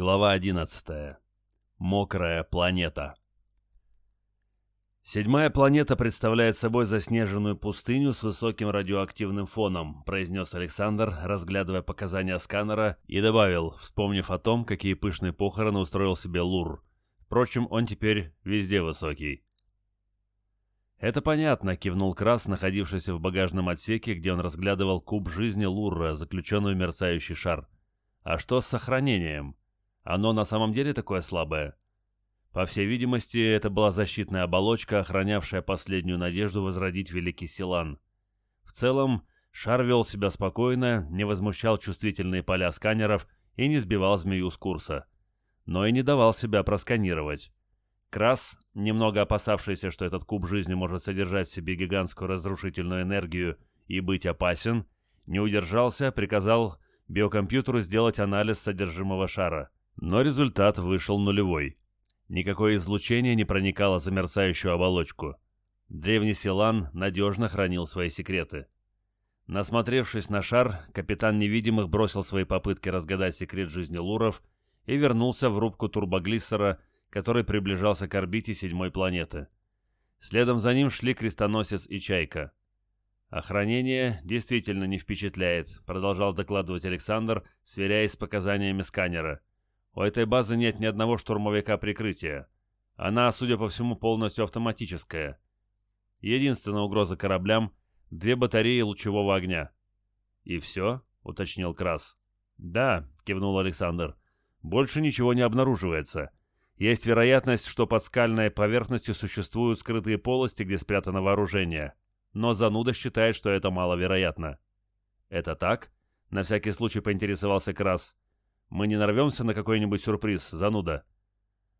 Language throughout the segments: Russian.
Глава 11. Мокрая планета. «Седьмая планета представляет собой заснеженную пустыню с высоким радиоактивным фоном», произнес Александр, разглядывая показания сканера, и добавил, вспомнив о том, какие пышные похороны устроил себе Лур. Впрочем, он теперь везде высокий. «Это понятно», — кивнул Крас, находившийся в багажном отсеке, где он разглядывал куб жизни Лурра, заключенный в мерцающий шар. «А что с сохранением?» Оно на самом деле такое слабое? По всей видимости, это была защитная оболочка, охранявшая последнюю надежду возродить Великий Силан. В целом, шар вел себя спокойно, не возмущал чувствительные поля сканеров и не сбивал змею с курса. Но и не давал себя просканировать. Крас, немного опасавшийся, что этот куб жизни может содержать в себе гигантскую разрушительную энергию и быть опасен, не удержался, приказал биокомпьютеру сделать анализ содержимого шара. Но результат вышел нулевой. Никакое излучение не проникало за мерцающую оболочку. Древний Силан надежно хранил свои секреты. Насмотревшись на шар, капитан невидимых бросил свои попытки разгадать секрет жизни луров и вернулся в рубку турбоглиссера, который приближался к орбите седьмой планеты. Следом за ним шли крестоносец и чайка. «Охранение действительно не впечатляет», — продолжал докладывать Александр, сверяясь с показаниями сканера. У этой базы нет ни одного штурмовика прикрытия. Она, судя по всему, полностью автоматическая. Единственная угроза кораблям — две батареи лучевого огня. «И все?» — уточнил Крас. «Да», — кивнул Александр. «Больше ничего не обнаруживается. Есть вероятность, что под скальной поверхностью существуют скрытые полости, где спрятано вооружение. Но зануда считает, что это маловероятно». «Это так?» — на всякий случай поинтересовался Крас. Мы не нарвемся на какой-нибудь сюрприз, зануда.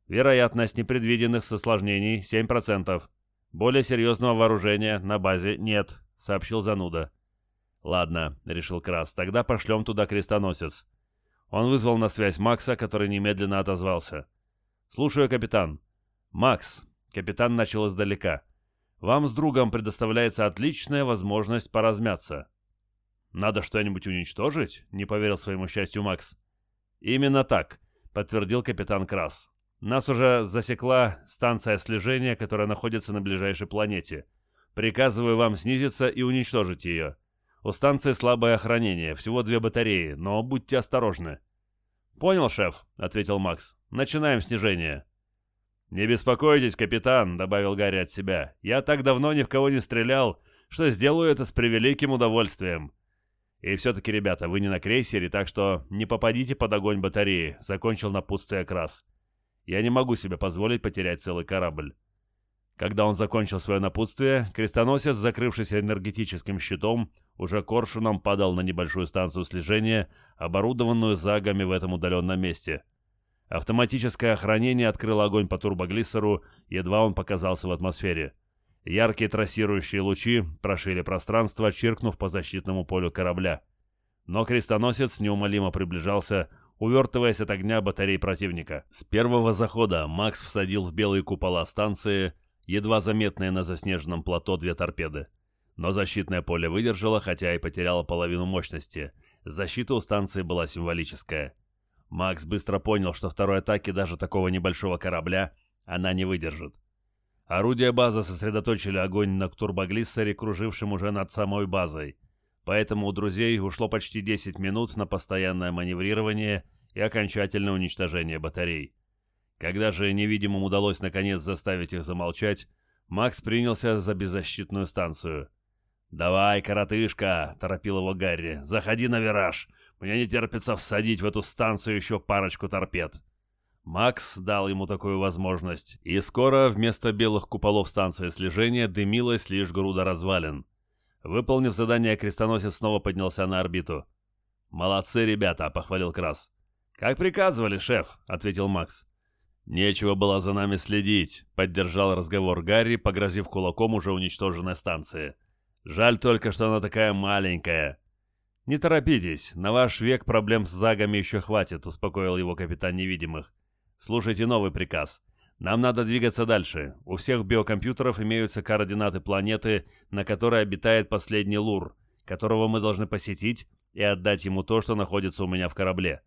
Вероятность непредвиденных осложнений 7%. Более серьезного вооружения на базе нет, сообщил зануда. Ладно, решил Крас, тогда пошлем туда крестоносец. Он вызвал на связь Макса, который немедленно отозвался. «Слушаю, капитан». «Макс», — капитан начал издалека, — «вам с другом предоставляется отличная возможность поразмяться». «Надо что-нибудь уничтожить?» — не поверил своему счастью Макс. «Именно так», — подтвердил капитан Крас. «Нас уже засекла станция слежения, которая находится на ближайшей планете. Приказываю вам снизиться и уничтожить ее. У станции слабое охранение, всего две батареи, но будьте осторожны». «Понял, шеф», — ответил Макс. «Начинаем снижение». «Не беспокойтесь, капитан», — добавил Гарри от себя. «Я так давно ни в кого не стрелял, что сделаю это с превеликим удовольствием. И все-таки, ребята, вы не на крейсере, так что не попадите под огонь батареи, закончил напутствие Крас. Я не могу себе позволить потерять целый корабль. Когда он закончил свое напутствие, крестоносец, закрывшись энергетическим щитом, уже коршуном падал на небольшую станцию слежения, оборудованную загами в этом удаленном месте. Автоматическое охранение открыло огонь по турбоглиссеру, едва он показался в атмосфере. Яркие трассирующие лучи прошили пространство, чиркнув по защитному полю корабля. Но крестоносец неумолимо приближался, увертываясь от огня батарей противника. С первого захода Макс всадил в белые купола станции, едва заметные на заснеженном плато две торпеды. Но защитное поле выдержало, хотя и потеряло половину мощности. Защита у станции была символическая. Макс быстро понял, что второй атаки даже такого небольшого корабля она не выдержит. Орудия базы сосредоточили огонь на турбоглиссере, кружившем уже над самой базой. Поэтому у друзей ушло почти 10 минут на постоянное маневрирование и окончательное уничтожение батарей. Когда же невидимым удалось наконец заставить их замолчать, Макс принялся за беззащитную станцию. «Давай, коротышка!» — торопил его Гарри. «Заходи на вираж! Мне не терпится всадить в эту станцию еще парочку торпед!» Макс дал ему такую возможность, и скоро вместо белых куполов станции слежения дымилась лишь груда развалин. Выполнив задание, крестоносец снова поднялся на орбиту. «Молодцы, ребята!» — похвалил Крас. «Как приказывали, шеф!» — ответил Макс. «Нечего было за нами следить», — поддержал разговор Гарри, погрозив кулаком уже уничтоженной станции. «Жаль только, что она такая маленькая». «Не торопитесь, на ваш век проблем с загами еще хватит», — успокоил его капитан невидимых. Слушайте новый приказ. Нам надо двигаться дальше. У всех биокомпьютеров имеются координаты планеты, на которой обитает последний Лур, которого мы должны посетить и отдать ему то, что находится у меня в корабле.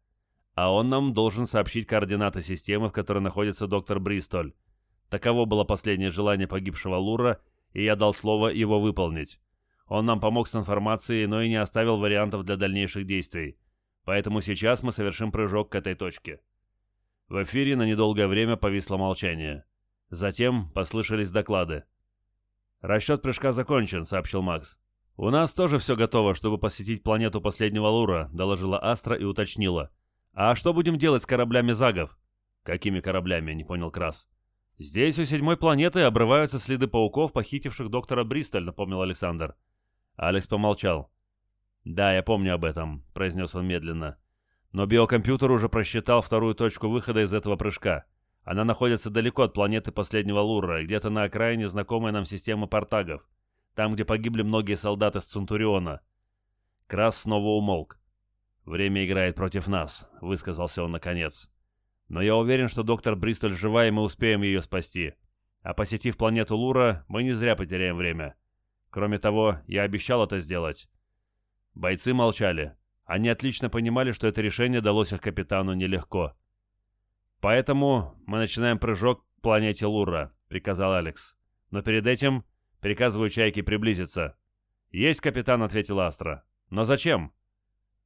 а он нам должен сообщить координаты системы, в которой находится доктор Бристоль. Таково было последнее желание погибшего Лура, и я дал слово его выполнить. Он нам помог с информацией, но и не оставил вариантов для дальнейших действий. Поэтому сейчас мы совершим прыжок к этой точке. В эфире на недолгое время повисло молчание. Затем послышались доклады. «Расчет прыжка закончен», — сообщил Макс. «У нас тоже все готово, чтобы посетить планету последнего Лура», — доложила Астра и уточнила. «А что будем делать с кораблями Загов?» «Какими кораблями?» — не понял Крас. «Здесь у седьмой планеты обрываются следы пауков, похитивших доктора Бристоль», — напомнил Александр. Алекс помолчал. «Да, я помню об этом», — произнес он медленно. «Но биокомпьютер уже просчитал вторую точку выхода из этого прыжка. Она находится далеко от планеты последнего Лура, где-то на окраине знакомой нам системы портагов, там, где погибли многие солдаты с Центуриона». Крас снова умолк. «Время играет против нас», — высказался он наконец. «Но я уверен, что доктор Бристоль жива, и мы успеем ее спасти. А посетив планету Лура, мы не зря потеряем время. Кроме того, я обещал это сделать. Бойцы молчали. Они отлично понимали, что это решение далось их капитану нелегко. «Поэтому мы начинаем прыжок к планете Лура», — приказал Алекс. «Но перед этим приказываю Чайке приблизиться». «Есть, капитан», — ответил Астра. «Но зачем?»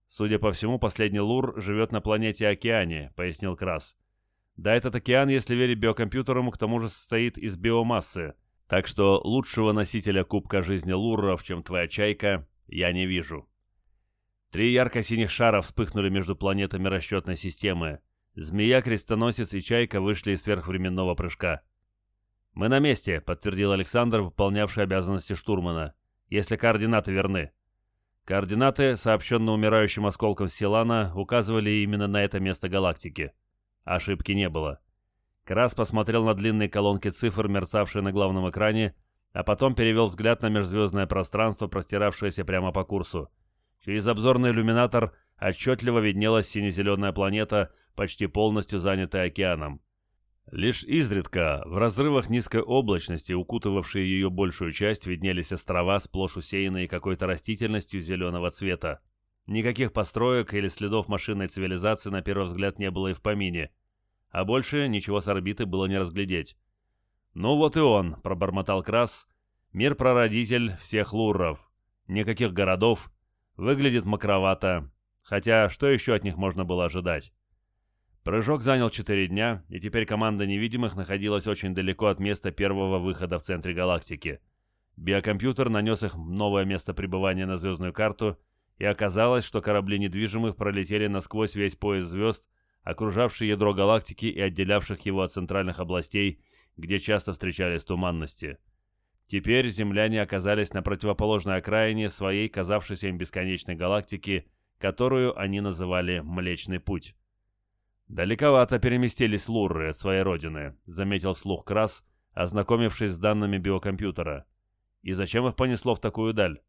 «Судя по всему, последний Лур живет на планете Океане», — пояснил Крас. «Да этот океан, если верить биокомпьютерам, к тому же состоит из биомассы. Так что лучшего носителя Кубка Жизни Луров, чем твоя Чайка, я не вижу». Три ярко-синих шара вспыхнули между планетами расчетной системы. Змея, крестоносец и чайка вышли из сверхвременного прыжка. «Мы на месте», — подтвердил Александр, выполнявший обязанности штурмана. «Если координаты верны». Координаты, сообщенные умирающим осколком Силана, указывали именно на это место галактики. Ошибки не было. Крас посмотрел на длинные колонки цифр, мерцавшие на главном экране, а потом перевел взгляд на межзвездное пространство, простиравшееся прямо по курсу. Через обзорный иллюминатор отчетливо виднелась сине-зеленая планета, почти полностью занятая океаном. Лишь изредка, в разрывах низкой облачности, укутывавшей ее большую часть, виднелись острова, сплошь усеянные какой-то растительностью зеленого цвета. Никаких построек или следов машинной цивилизации на первый взгляд не было и в помине. А больше ничего с орбиты было не разглядеть. «Ну вот и он», — пробормотал Крас, — «мир-прародитель всех лурров. Никаких городов, Выглядит макровато, хотя что еще от них можно было ожидать? Прыжок занял 4 дня, и теперь команда невидимых находилась очень далеко от места первого выхода в центре галактики. Биокомпьютер нанес их новое место пребывания на звездную карту, и оказалось, что корабли недвижимых пролетели насквозь весь пояс звезд, окружавший ядро галактики и отделявших его от центральных областей, где часто встречались туманности. Теперь земляне оказались на противоположной окраине своей казавшейся им бесконечной галактики, которую они называли «Млечный путь». «Далековато переместились лурры от своей родины», — заметил вслух Крас, ознакомившись с данными биокомпьютера. «И зачем их понесло в такую даль?»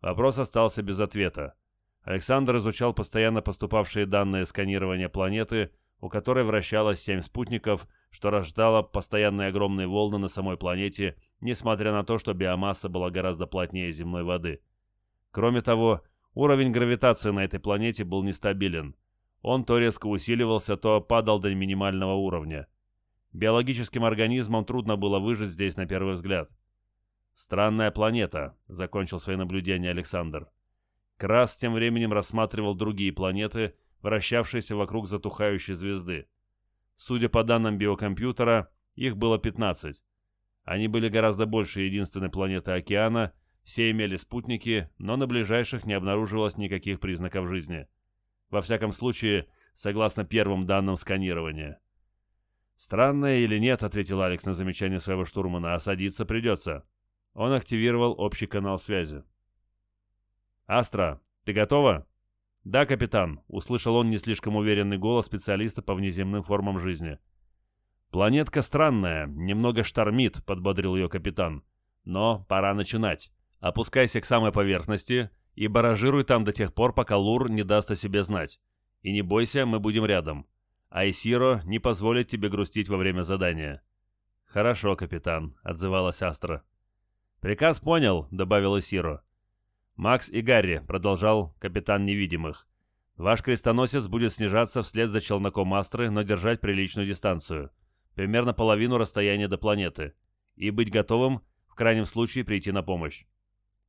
Вопрос остался без ответа. Александр изучал постоянно поступавшие данные сканирования планеты, у которой вращалось семь спутников, что рождало постоянные огромные волны на самой планете, несмотря на то, что биомасса была гораздо плотнее земной воды. Кроме того, уровень гравитации на этой планете был нестабилен. Он то резко усиливался, то падал до минимального уровня. Биологическим организмам трудно было выжить здесь на первый взгляд. «Странная планета», — закончил свои наблюдения Александр. Крас тем временем рассматривал другие планеты, вращавшиеся вокруг затухающей звезды. Судя по данным биокомпьютера, их было 15. Они были гораздо больше единственной планеты океана, все имели спутники, но на ближайших не обнаруживалось никаких признаков жизни. Во всяком случае, согласно первым данным сканирования. «Странное или нет», — ответил Алекс на замечание своего штурмана, — «а садиться придется». Он активировал общий канал связи. «Астра, ты готова?» «Да, капитан», — услышал он не слишком уверенный голос специалиста по внеземным формам жизни. «Планетка странная, немного штормит», — подбодрил ее капитан. «Но пора начинать. Опускайся к самой поверхности и баражируй там до тех пор, пока Лур не даст о себе знать. И не бойся, мы будем рядом. Айсиро не позволит тебе грустить во время задания». «Хорошо, капитан», — отзывалась Астра. «Приказ понял», — добавил Исиро. «Макс и Гарри», — продолжал капитан невидимых. Ваш крестоносец будет снижаться вслед за челноком Астры, но держать приличную дистанцию. Примерно половину расстояния до планеты. И быть готовым, в крайнем случае, прийти на помощь.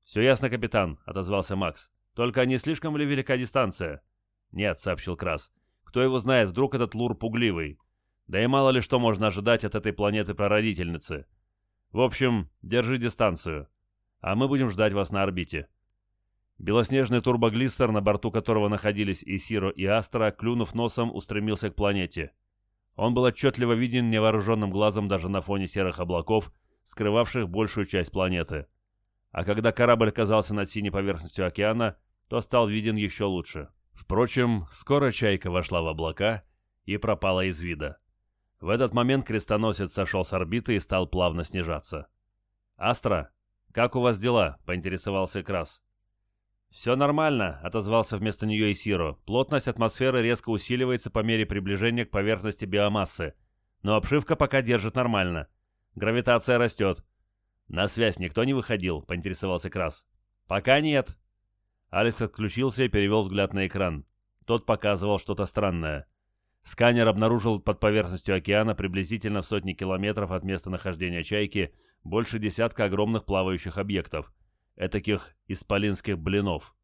«Все ясно, капитан», — отозвался Макс. «Только не слишком ли велика дистанция?» «Нет», — сообщил Крас. «Кто его знает, вдруг этот лур пугливый. Да и мало ли что можно ожидать от этой планеты-прародительницы. В общем, держи дистанцию. А мы будем ждать вас на орбите». Белоснежный турбоглистер, на борту которого находились и Сиро, и Астра, клюнув носом, устремился к планете. Он был отчетливо виден невооруженным глазом даже на фоне серых облаков, скрывавших большую часть планеты. А когда корабль оказался над синей поверхностью океана, то стал виден еще лучше. Впрочем, скоро чайка вошла в облака и пропала из вида. В этот момент крестоносец сошел с орбиты и стал плавно снижаться. «Астра, как у вас дела?» — поинтересовался Крас. «Все нормально», — отозвался вместо нее Исиро. «Плотность атмосферы резко усиливается по мере приближения к поверхности биомассы. Но обшивка пока держит нормально. Гравитация растет». «На связь никто не выходил?» — поинтересовался Крас. «Пока нет». Алекс отключился и перевел взгляд на экран. Тот показывал что-то странное. Сканер обнаружил под поверхностью океана приблизительно в сотни километров от места нахождения «Чайки» больше десятка огромных плавающих объектов — этаких исполинских блинов.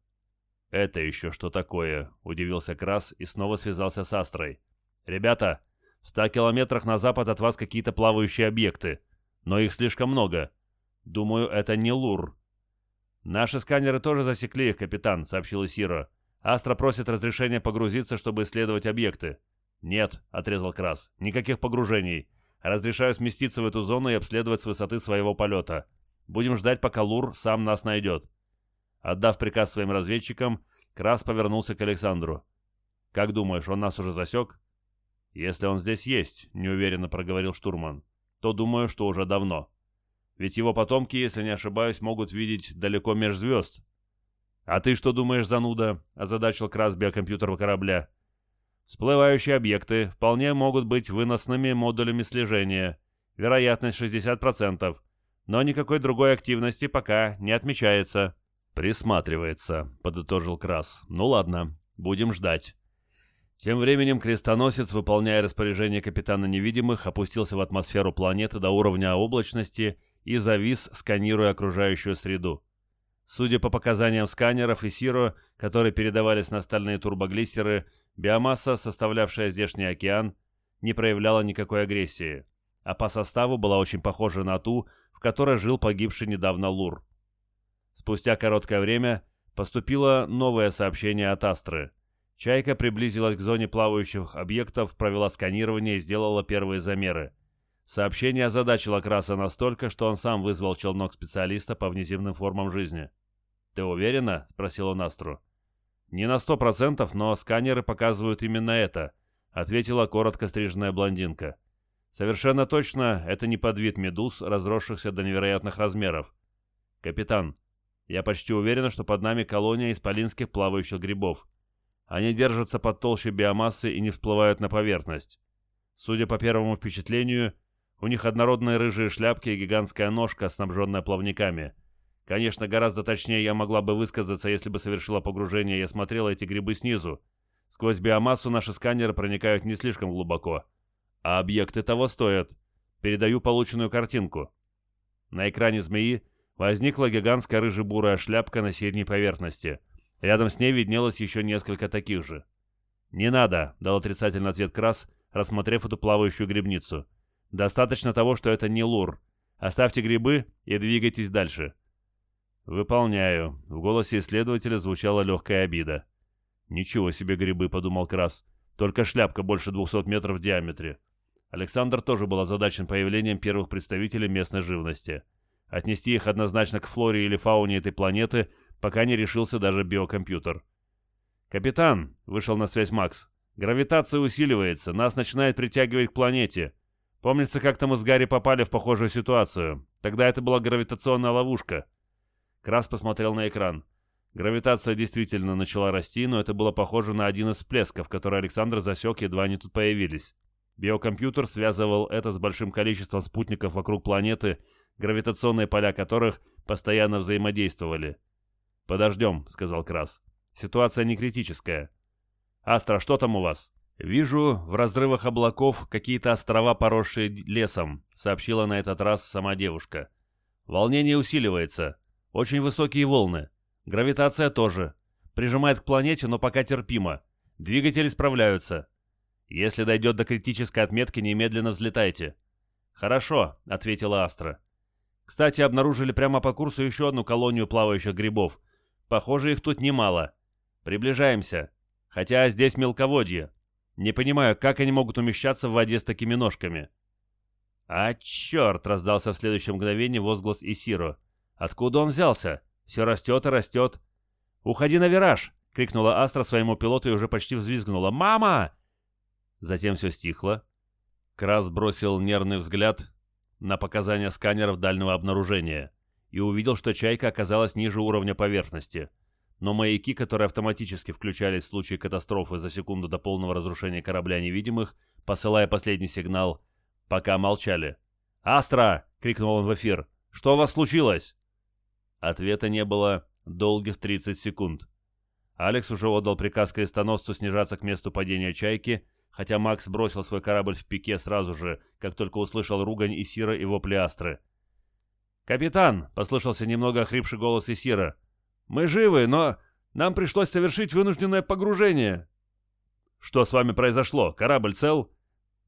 «Это еще что такое?» — удивился Крас и снова связался с Астрой. «Ребята, в ста километрах на запад от вас какие-то плавающие объекты, но их слишком много. Думаю, это не Лур». «Наши сканеры тоже засекли их, капитан», — сообщил Исиро. «Астра просит разрешения погрузиться, чтобы исследовать объекты». «Нет», — отрезал Крас, — «никаких погружений. Разрешаю сместиться в эту зону и обследовать с высоты своего полета. Будем ждать, пока Лур сам нас найдет». Отдав приказ своим разведчикам, Крас повернулся к Александру. «Как думаешь, он нас уже засек?» «Если он здесь есть», — неуверенно проговорил штурман, — «то думаю, что уже давно. Ведь его потомки, если не ошибаюсь, могут видеть далеко меж звезд». «А ты что думаешь, зануда?» — озадачил Крас биокомпьютер корабля. «Всплывающие объекты вполне могут быть выносными модулями слежения. Вероятность 60% но никакой другой активности пока не отмечается». «Присматривается», — подытожил Крас. «Ну ладно, будем ждать». Тем временем крестоносец, выполняя распоряжение капитана невидимых, опустился в атмосферу планеты до уровня облачности и завис, сканируя окружающую среду. Судя по показаниям сканеров и Сиро, которые передавались на стальные турбоглиссеры, биомасса, составлявшая здешний океан, не проявляла никакой агрессии, а по составу была очень похожа на ту, которой жил погибший недавно Лур. Спустя короткое время поступило новое сообщение от Астры. «Чайка» приблизилась к зоне плавающих объектов, провела сканирование и сделала первые замеры. Сообщение озадачило Краса настолько, что он сам вызвал челнок специалиста по внеземным формам жизни. «Ты уверена?» — спросил он Астру. «Не на сто процентов, но сканеры показывают именно это», — ответила коротко стриженная блондинка. Совершенно точно, это не подвид медуз, разросшихся до невероятных размеров. Капитан, я почти уверен, что под нами колония исполинских плавающих грибов. Они держатся под толщей биомассы и не всплывают на поверхность. Судя по первому впечатлению, у них однородные рыжие шляпки и гигантская ножка, снабженная плавниками. Конечно, гораздо точнее я могла бы высказаться, если бы совершила погружение и осмотрела эти грибы снизу. Сквозь биомассу наши сканеры проникают не слишком глубоко. А объекты того стоят. Передаю полученную картинку. На экране змеи возникла гигантская рыжебурая шляпка на средней поверхности. Рядом с ней виднелось еще несколько таких же. «Не надо», — дал отрицательный ответ Крас, рассмотрев эту плавающую грибницу. «Достаточно того, что это не лур. Оставьте грибы и двигайтесь дальше». «Выполняю». В голосе исследователя звучала легкая обида. «Ничего себе грибы», — подумал Крас. «Только шляпка больше 200 метров в диаметре. Александр тоже был озадачен появлением первых представителей местной живности. Отнести их однозначно к флоре или фауне этой планеты пока не решился даже биокомпьютер. «Капитан», — вышел на связь Макс, — «гравитация усиливается, нас начинает притягивать к планете. Помнится, как-то мы с Гарри попали в похожую ситуацию. Тогда это была гравитационная ловушка». Крас посмотрел на экран. Гравитация действительно начала расти, но это было похоже на один из всплесков, который Александр засек, едва они тут появились. Биокомпьютер связывал это с большим количеством спутников вокруг планеты, гравитационные поля которых постоянно взаимодействовали. «Подождем», — сказал Крас. «Ситуация не критическая». «Астра, что там у вас?» «Вижу в разрывах облаков какие-то острова, поросшие лесом», — сообщила на этот раз сама девушка. «Волнение усиливается. Очень высокие волны. Гравитация тоже. Прижимает к планете, но пока терпимо. Двигатели справляются. Если дойдет до критической отметки, немедленно взлетайте». «Хорошо», — ответила Астра. «Кстати, обнаружили прямо по курсу еще одну колонию плавающих грибов. Похоже, их тут немало. Приближаемся. Хотя здесь мелководье. Не понимаю, как они могут умещаться в воде с такими ножками». «А, черт!» — раздался в следующее мгновение возглас Исиро. «Откуда он взялся? Все растет и растет». «Уходи на вираж!» — крикнула Астра своему пилоту и уже почти взвизгнула. «Мама!» Затем все стихло. Крас бросил нервный взгляд на показания сканеров дальнего обнаружения и увидел, что «Чайка» оказалась ниже уровня поверхности. Но маяки, которые автоматически включались в случае катастрофы за секунду до полного разрушения корабля невидимых, посылая последний сигнал, пока молчали. «Астра!» — крикнул он в эфир. «Что у вас случилось?» Ответа не было долгих 30 секунд. Алекс уже отдал приказ крестоносцу снижаться к месту падения «Чайки», хотя Макс бросил свой корабль в пике сразу же, как только услышал ругань Исира и вопли Астры. «Капитан!» — послышался немного охрипший голос Исира. «Мы живы, но нам пришлось совершить вынужденное погружение». «Что с вами произошло? Корабль цел?»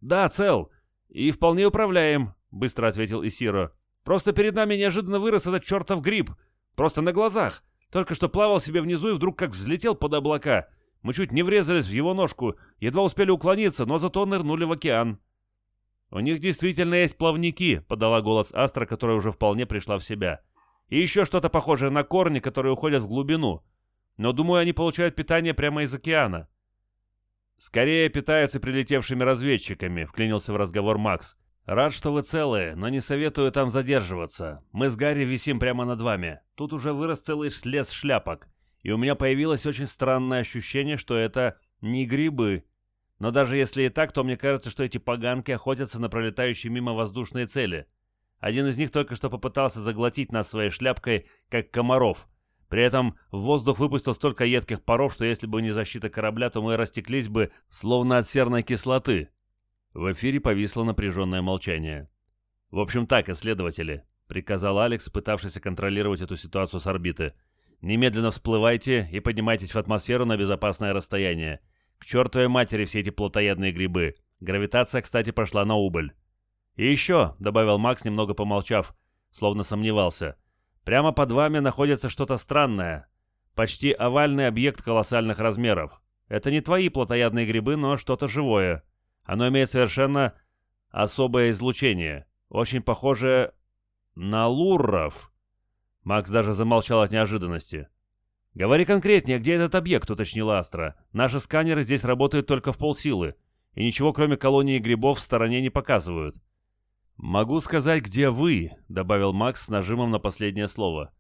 «Да, цел. И вполне управляем», — быстро ответил Исиро. «Просто перед нами неожиданно вырос этот чертов гриб. Просто на глазах. Только что плавал себе внизу и вдруг как взлетел под облака. Мы чуть не врезались в его ножку, едва успели уклониться, но зато нырнули в океан. «У них действительно есть плавники», — подала голос Астра, которая уже вполне пришла в себя. «И еще что-то похожее на корни, которые уходят в глубину. Но, думаю, они получают питание прямо из океана». «Скорее питаются прилетевшими разведчиками», — вклинился в разговор Макс. «Рад, что вы целые, но не советую там задерживаться. Мы с Гарри висим прямо над вами. Тут уже вырос целый лес шляпок и у меня появилось очень странное ощущение, что это не грибы. Но даже если и так, то мне кажется, что эти поганки охотятся на пролетающие мимо воздушные цели. Один из них только что попытался заглотить нас своей шляпкой, как комаров. При этом в воздух выпустил столько едких паров, что если бы не защита корабля, то мы растеклись бы, словно от серной кислоты. В эфире повисло напряженное молчание. «В общем так, исследователи», — приказал Алекс, пытавшийся контролировать эту ситуацию с орбиты — Немедленно всплывайте и поднимайтесь в атмосферу на безопасное расстояние. К чертовой матери все эти плотоядные грибы. Гравитация, кстати, пошла на убыль. И еще, — добавил Макс, немного помолчав, словно сомневался, — прямо под вами находится что-то странное. Почти овальный объект колоссальных размеров. Это не твои плотоядные грибы, но что-то живое. Оно имеет совершенно особое излучение. Очень похоже на лурров. Макс даже замолчал от неожиданности. «Говори конкретнее, где этот объект?» — уточнила Астра. «Наши сканеры здесь работают только в полсилы, и ничего кроме колонии грибов в стороне не показывают». «Могу сказать, где вы», — добавил Макс с нажимом на последнее слово.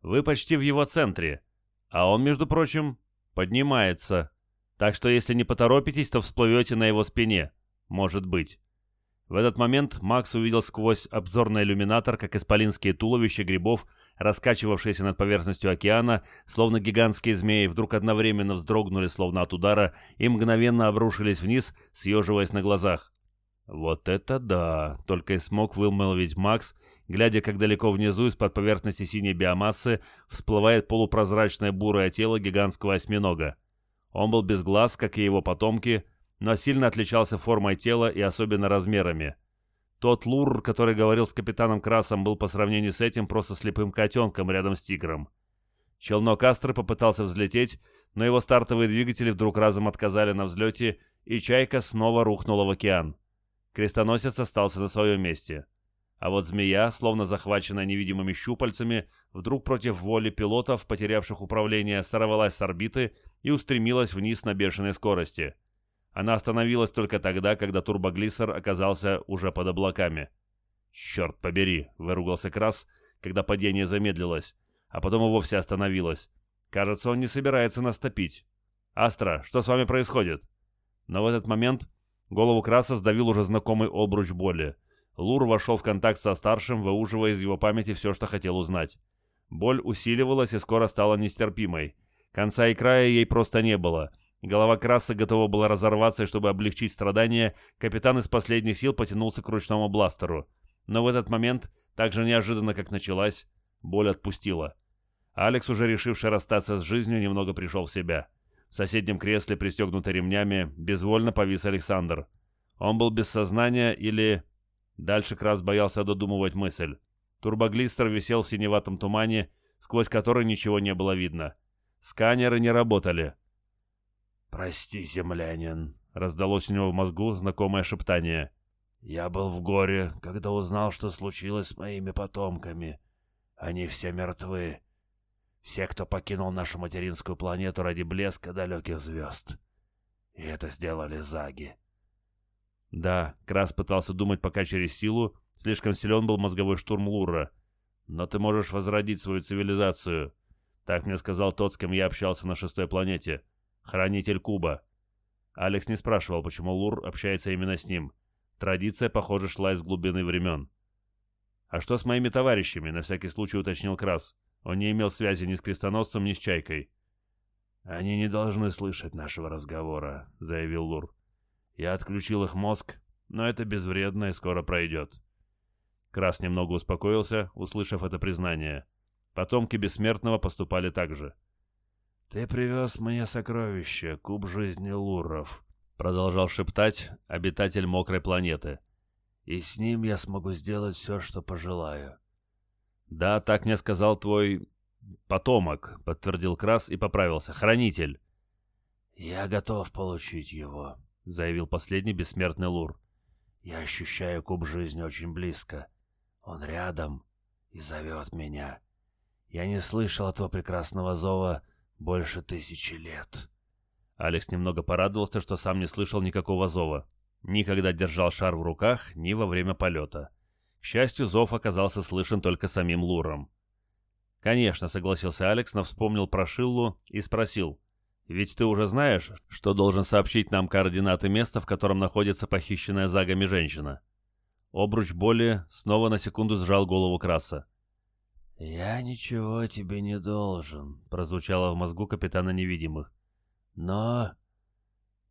«Вы почти в его центре, а он, между прочим, поднимается. Так что если не поторопитесь, то всплывете на его спине. Может быть». В этот момент Макс увидел сквозь обзорный иллюминатор, как исполинские туловища грибов, раскачивавшиеся над поверхностью океана, словно гигантские змеи, вдруг одновременно вздрогнули, словно от удара, и мгновенно обрушились вниз, съеживаясь на глазах. «Вот это да!» — только и смог вымолвить Макс, глядя, как далеко внизу из-под поверхности синей биомассы всплывает полупрозрачное бурое тело гигантского осьминога. Он был без глаз, как и его потомки, но сильно отличался формой тела и особенно размерами. Тот лур, который говорил с капитаном Красом, был по сравнению с этим просто слепым котенком рядом с тигром. Челнок Астры попытался взлететь, но его стартовые двигатели вдруг разом отказали на взлете, и «Чайка» снова рухнула в океан. Крестоносец остался на своем месте. А вот змея, словно захваченная невидимыми щупальцами, вдруг против воли пилотов, потерявших управление, сорвалась с орбиты и устремилась вниз на бешеной скорости — она остановилась только тогда, когда турбоглиссер оказался уже под облаками. «Черт побери!» — выругался Крас, когда падение замедлилось, а потом и вовсе остановилось. «Кажется, он не собирается нас топить. Астра, что с вами происходит?» Но в этот момент голову Краса сдавил уже знакомый обруч боли. Лур вошел в контакт со старшим, выуживая из его памяти все, что хотел узнать. Боль усиливалась и скоро стала нестерпимой. Конца и края ей просто не было — Голова Краса готова была разорваться, и чтобы облегчить страдания, капитан из последних сил потянулся к ручному бластеру. Но в этот момент, так же неожиданно, как началась, боль отпустила. Алекс, уже решивший расстаться с жизнью, немного пришел в себя. В соседнем кресле, пристегнутый ремнями, безвольно повис Александр. Он был без сознания или... Дальше Крас боялся додумывать мысль. Турбоглистер висел в синеватом тумане, сквозь который ничего не было видно. Сканеры не работали. «Прости, землянин», — раздалось у него в мозгу знакомое шептание. «Я был в горе, когда узнал, что случилось с моими потомками. Они все мертвы. Все, кто покинул нашу материнскую планету ради блеска далеких звезд. И это сделали заги. Да, Крас пытался думать пока через силу, слишком силен был мозговой штурм Лура. Но ты можешь возродить свою цивилизацию. Так мне сказал тот, с кем я общался на шестой планете. Хранитель Куба. Алекс не спрашивал, почему Лур общается именно с ним. Традиция, похоже, шла из глубины времен. «А что с моими товарищами?» — на всякий случай уточнил Крас. Он не имел связи ни с крестоносцем, ни с Чайкой. «Они не должны слышать нашего разговора», — заявил Лур. «Я отключил их мозг, но это безвредно и скоро пройдет». Крас немного успокоился, услышав это признание. Потомки Бессмертного поступали так же. «Ты привез мне сокровище, куб жизни Луров», — продолжал шептать обитатель мокрой планеты. «И с ним я смогу сделать все, что пожелаю. «Да, так мне сказал твой потомок», — подтвердил Крас и поправился. «Хранитель». «Я готов получить его», — заявил последний бессмертный Лур. «Я ощущаю куб жизни очень близко. Он рядом и зовет меня. Я не слышал этого прекрасного зова больше тысячи лет». Алекс немного порадовался, что сам не слышал никакого зова. Никогда держал шар в руках, ни во время полета. К счастью, зов оказался слышен только самим Луром. «Конечно», — согласился Алекс, но вспомнил про Шиллу и спросил. «Ведь ты уже знаешь, что должен сообщить нам координаты места, в котором находится похищенная Загами женщина?» Обруч боли снова на секунду сжал голову Краса. «Я ничего тебе не должен», — прозвучало в мозгу капитана невидимых. «Но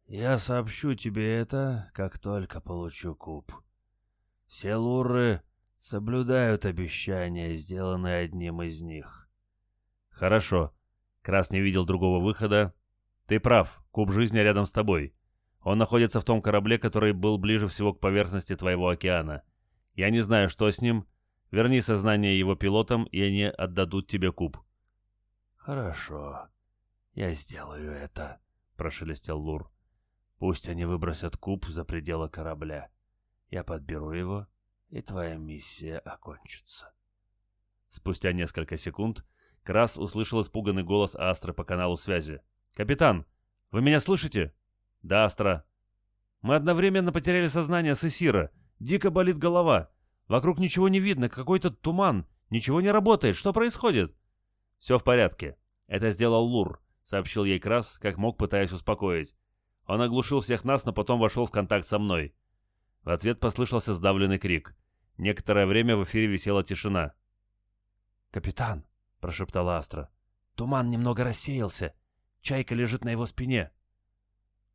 я сообщу тебе это, как только получу куб». Все луры соблюдают обещания, сделанные одним из них. Хорошо. Крас не видел другого выхода. Ты прав, куб жизни рядом с тобой. Он находится в том корабле, который был ближе всего к поверхности твоего океана. Я не знаю, что с ним. Верни сознание его пилотам, и они отдадут тебе куб. Хорошо. Я сделаю это, прошелестел Лур. Пусть они выбросят куб за пределы корабля. Я подберу его, и твоя миссия окончится. Спустя несколько секунд Крас услышал испуганный голос Астры по каналу связи. «Капитан, вы меня слышите?» «Да, Астра». «Мы одновременно потеряли сознание с Исира. Дико болит голова. Вокруг ничего не видно, какой-то туман. Ничего не работает. Что происходит?» «Все в порядке. Это сделал Лур», — сообщил ей Крас, как мог, пытаясь успокоить. Он оглушил всех нас, но потом вошел в контакт со мной. В ответ послышался сдавленный крик. Некоторое время в эфире висела тишина. «Капитан!» — прошептала Астра. «Туман немного рассеялся. Чайка лежит на его спине».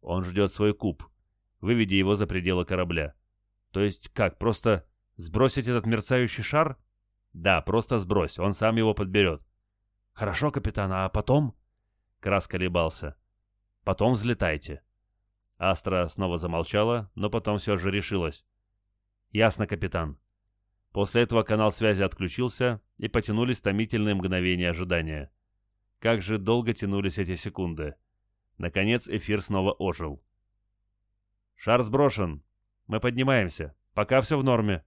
«Он ждет свой куб. Выведи его за пределы корабля». «То есть как, просто сбросить этот мерцающий шар?» «Да, просто сбрось, он сам его подберет». «Хорошо, капитан, а потом?» Крас колебался. «Потом взлетайте». Астра снова замолчала, но потом все же решилась. «Ясно, капитан». После этого канал связи отключился, и потянулись томительные мгновения ожидания. Как же долго тянулись эти секунды. Наконец эфир снова ожил. «Шар сброшен. Мы поднимаемся. Пока все в норме».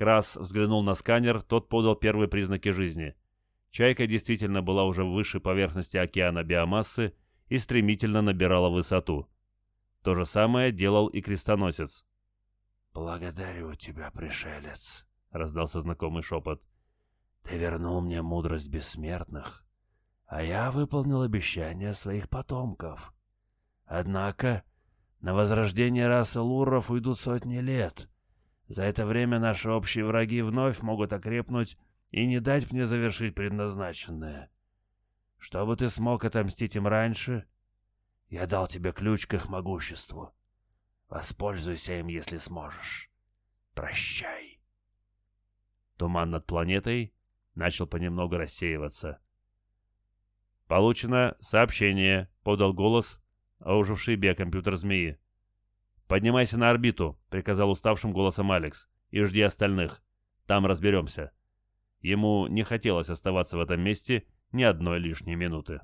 Крас взглянул на сканер, тот подал первые признаки жизни. Чайка действительно была уже выше поверхности океана биомассы и стремительно набирала высоту. То же самое делал и крестоносец. «Благодарю тебя, пришелец», — раздался знакомый шепот. «Ты вернул мне мудрость бессмертных, а я выполнил обещания своих потомков. Однако на возрождение расы луров уйдут сотни лет. За это время наши общие враги вновь могут окрепнуть и не дать мне завершить предназначенное. Чтобы ты смог отомстить им раньше, Я дал тебе ключ к их могуществу. Воспользуйся им, если сможешь. Прощай. Туман над планетой начал понемногу рассеиваться. «Получено сообщение», — подал голос, оживший биокомпьютер змеи. «Поднимайся на орбиту», — приказал уставшим голосом Алекс, — «и жди остальных. Там разберемся». Ему не хотелось оставаться в этом месте ни одной лишней минуты.